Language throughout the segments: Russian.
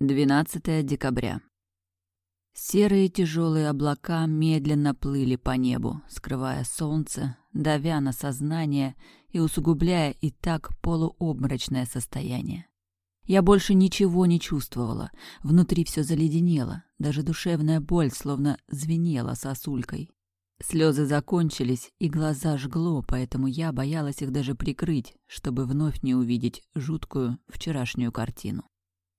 12 декабря. Серые тяжелые облака медленно плыли по небу, скрывая солнце, давя на сознание и усугубляя и так полуобморочное состояние. Я больше ничего не чувствовала, внутри все заледенело, даже душевная боль словно звенела сосулькой. Слезы закончились, и глаза жгло, поэтому я боялась их даже прикрыть, чтобы вновь не увидеть жуткую вчерашнюю картину.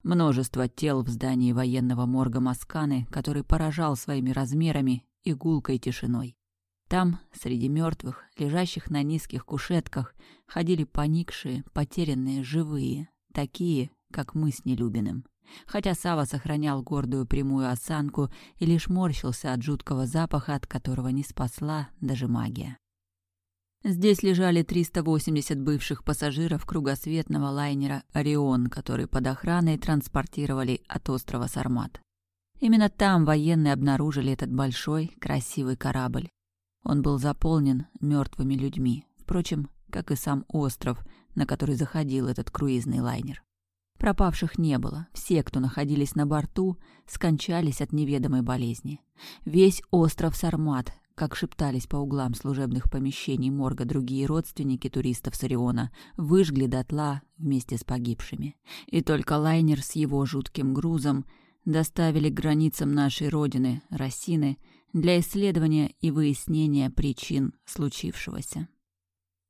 Множество тел в здании военного морга Масканы, который поражал своими размерами и гулкой тишиной. Там, среди мертвых, лежащих на низких кушетках, ходили поникшие, потерянные, живые, такие, как мы с Нелюбиным. Хотя Сава сохранял гордую прямую осанку и лишь морщился от жуткого запаха, от которого не спасла даже магия. Здесь лежали 380 бывших пассажиров кругосветного лайнера «Орион», который под охраной транспортировали от острова Сармат. Именно там военные обнаружили этот большой, красивый корабль. Он был заполнен мертвыми людьми, впрочем, как и сам остров, на который заходил этот круизный лайнер. Пропавших не было. Все, кто находились на борту, скончались от неведомой болезни. Весь остров Сармат, как шептались по углам служебных помещений морга другие родственники туристов с Ориона, выжгли дотла вместе с погибшими. И только лайнер с его жутким грузом доставили к границам нашей родины, Росины, для исследования и выяснения причин случившегося.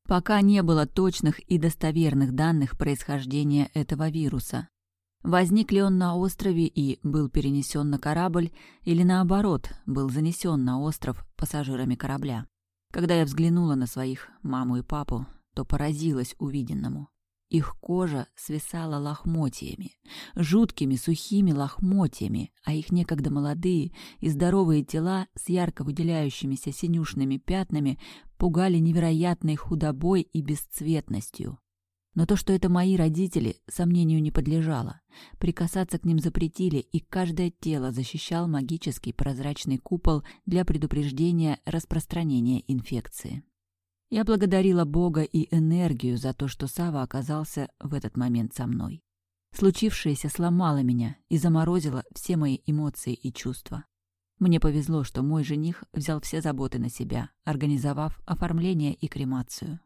Пока не было точных и достоверных данных происхождения этого вируса, Возник ли он на острове и был перенесен на корабль, или наоборот, был занесен на остров пассажирами корабля? Когда я взглянула на своих маму и папу, то поразилась увиденному. Их кожа свисала лохмотьями, жуткими сухими лохмотьями, а их некогда молодые и здоровые тела с ярко выделяющимися синюшными пятнами пугали невероятной худобой и бесцветностью. Но то, что это мои родители, сомнению не подлежало. Прикасаться к ним запретили, и каждое тело защищал магический прозрачный купол для предупреждения распространения инфекции. Я благодарила Бога и энергию за то, что Сава оказался в этот момент со мной. Случившееся сломало меня и заморозило все мои эмоции и чувства. Мне повезло, что мой жених взял все заботы на себя, организовав оформление и кремацию.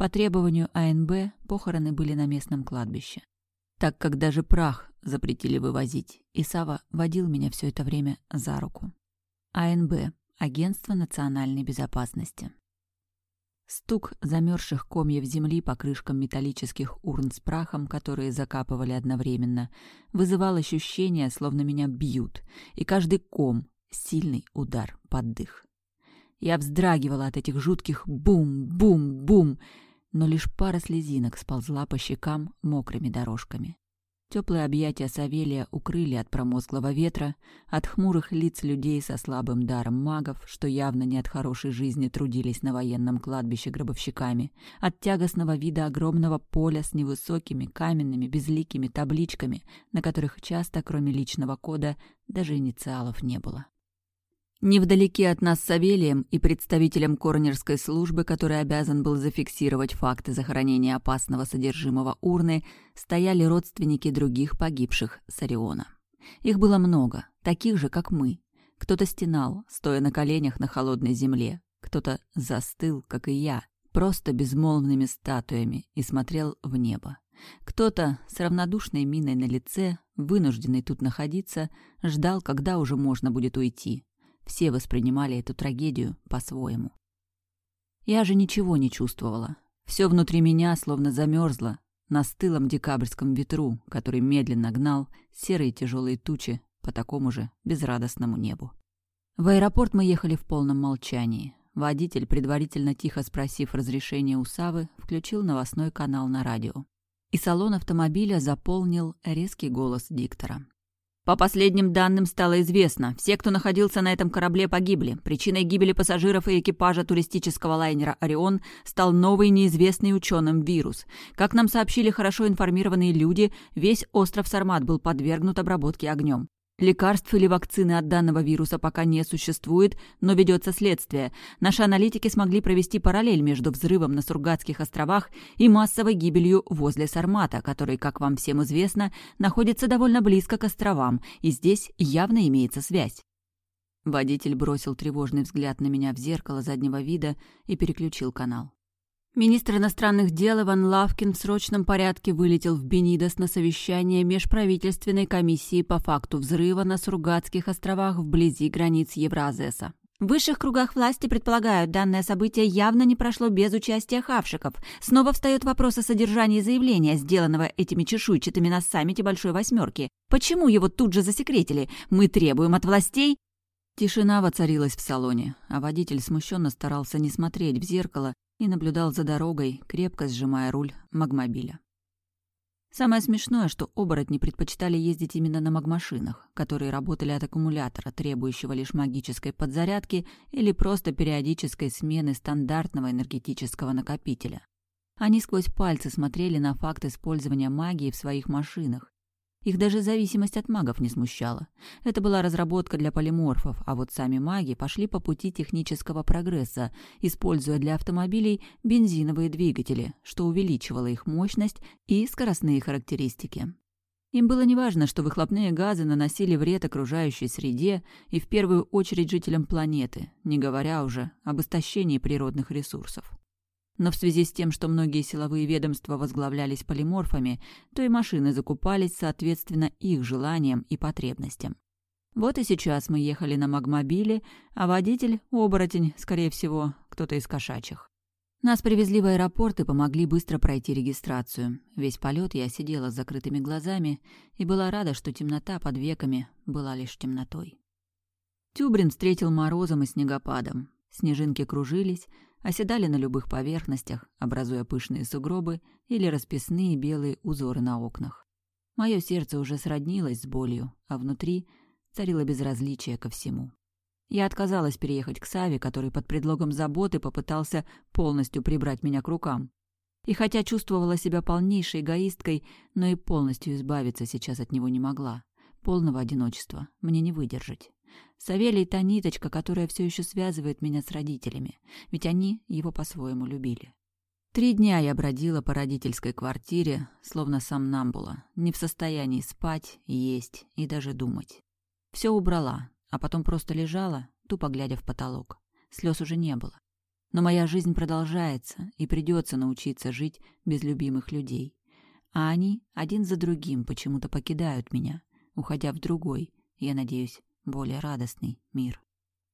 По требованию АНБ похороны были на местном кладбище. Так как даже прах запретили вывозить, и Сава водил меня все это время за руку. АНБ – Агентство национальной безопасности. Стук замерзших комьев земли по крышкам металлических урн с прахом, которые закапывали одновременно, вызывал ощущение, словно меня бьют, и каждый ком — сильный удар под дых. Я вздрагивала от этих жутких бум-бум-бум, но лишь пара слезинок сползла по щекам мокрыми дорожками. Теплые объятия Савелия укрыли от промозглого ветра, от хмурых лиц людей со слабым даром магов, что явно не от хорошей жизни трудились на военном кладбище гробовщиками, от тягостного вида огромного поля с невысокими каменными безликими табличками, на которых часто, кроме личного кода, даже инициалов не было. Невдалеке от нас с Савелием и представителем коронерской службы, который обязан был зафиксировать факты захоронения опасного содержимого урны, стояли родственники других погибших с Ориона. Их было много, таких же, как мы. Кто-то стенал, стоя на коленях на холодной земле, кто-то застыл, как и я, просто безмолвными статуями и смотрел в небо. Кто-то с равнодушной миной на лице, вынужденный тут находиться, ждал, когда уже можно будет уйти, все воспринимали эту трагедию по-своему. Я же ничего не чувствовала. Все внутри меня словно замерзло на стылом декабрьском ветру, который медленно гнал серые тяжелые тучи по такому же безрадостному небу. В аэропорт мы ехали в полном молчании. Водитель, предварительно тихо спросив разрешения у Савы, включил новостной канал на радио. И салон автомобиля заполнил резкий голос диктора. По последним данным стало известно, все, кто находился на этом корабле, погибли. Причиной гибели пассажиров и экипажа туристического лайнера «Орион» стал новый неизвестный ученым вирус. Как нам сообщили хорошо информированные люди, весь остров Сармат был подвергнут обработке огнем. Лекарств или вакцины от данного вируса пока не существует, но ведется следствие. Наши аналитики смогли провести параллель между взрывом на Сургатских островах и массовой гибелью возле Сармата, который, как вам всем известно, находится довольно близко к островам, и здесь явно имеется связь. Водитель бросил тревожный взгляд на меня в зеркало заднего вида и переключил канал. Министр иностранных дел Иван Лавкин в срочном порядке вылетел в Бенидос на совещание межправительственной комиссии по факту взрыва на Сургатских островах вблизи границ Евразеса. В высших кругах власти предполагают, данное событие явно не прошло без участия хавшиков. Снова встает вопрос о содержании заявления, сделанного этими чешуйчатыми на саммите Большой Восьмерки. Почему его тут же засекретили? Мы требуем от властей... Тишина воцарилась в салоне, а водитель смущенно старался не смотреть в зеркало и наблюдал за дорогой, крепко сжимая руль магмобиля. Самое смешное, что оборотни предпочитали ездить именно на магмашинах, которые работали от аккумулятора, требующего лишь магической подзарядки или просто периодической смены стандартного энергетического накопителя. Они сквозь пальцы смотрели на факт использования магии в своих машинах их даже зависимость от магов не смущала. Это была разработка для полиморфов, а вот сами маги пошли по пути технического прогресса, используя для автомобилей бензиновые двигатели, что увеличивало их мощность и скоростные характеристики. Им было неважно, что выхлопные газы наносили вред окружающей среде и в первую очередь жителям планеты, не говоря уже об истощении природных ресурсов. Но в связи с тем, что многие силовые ведомства возглавлялись полиморфами, то и машины закупались соответственно их желаниям и потребностям. Вот и сейчас мы ехали на магмобиле, а водитель — оборотень, скорее всего, кто-то из кошачьих. Нас привезли в аэропорт и помогли быстро пройти регистрацию. Весь полет я сидела с закрытыми глазами и была рада, что темнота под веками была лишь темнотой. Тюбрин встретил морозом и снегопадом. Снежинки кружились, оседали на любых поверхностях, образуя пышные сугробы или расписные белые узоры на окнах. Мое сердце уже сроднилось с болью, а внутри царило безразличие ко всему. Я отказалась переехать к Саве, который под предлогом заботы попытался полностью прибрать меня к рукам. И хотя чувствовала себя полнейшей эгоисткой, но и полностью избавиться сейчас от него не могла. Полного одиночества мне не выдержать. Савелий — та ниточка, которая все еще связывает меня с родителями, ведь они его по-своему любили. Три дня я бродила по родительской квартире, словно сам Намбула, не в состоянии спать, есть и даже думать. Все убрала, а потом просто лежала, тупо глядя в потолок. Слез уже не было. Но моя жизнь продолжается, и придется научиться жить без любимых людей. А они один за другим почему-то покидают меня, уходя в другой, я надеюсь, более радостный мир.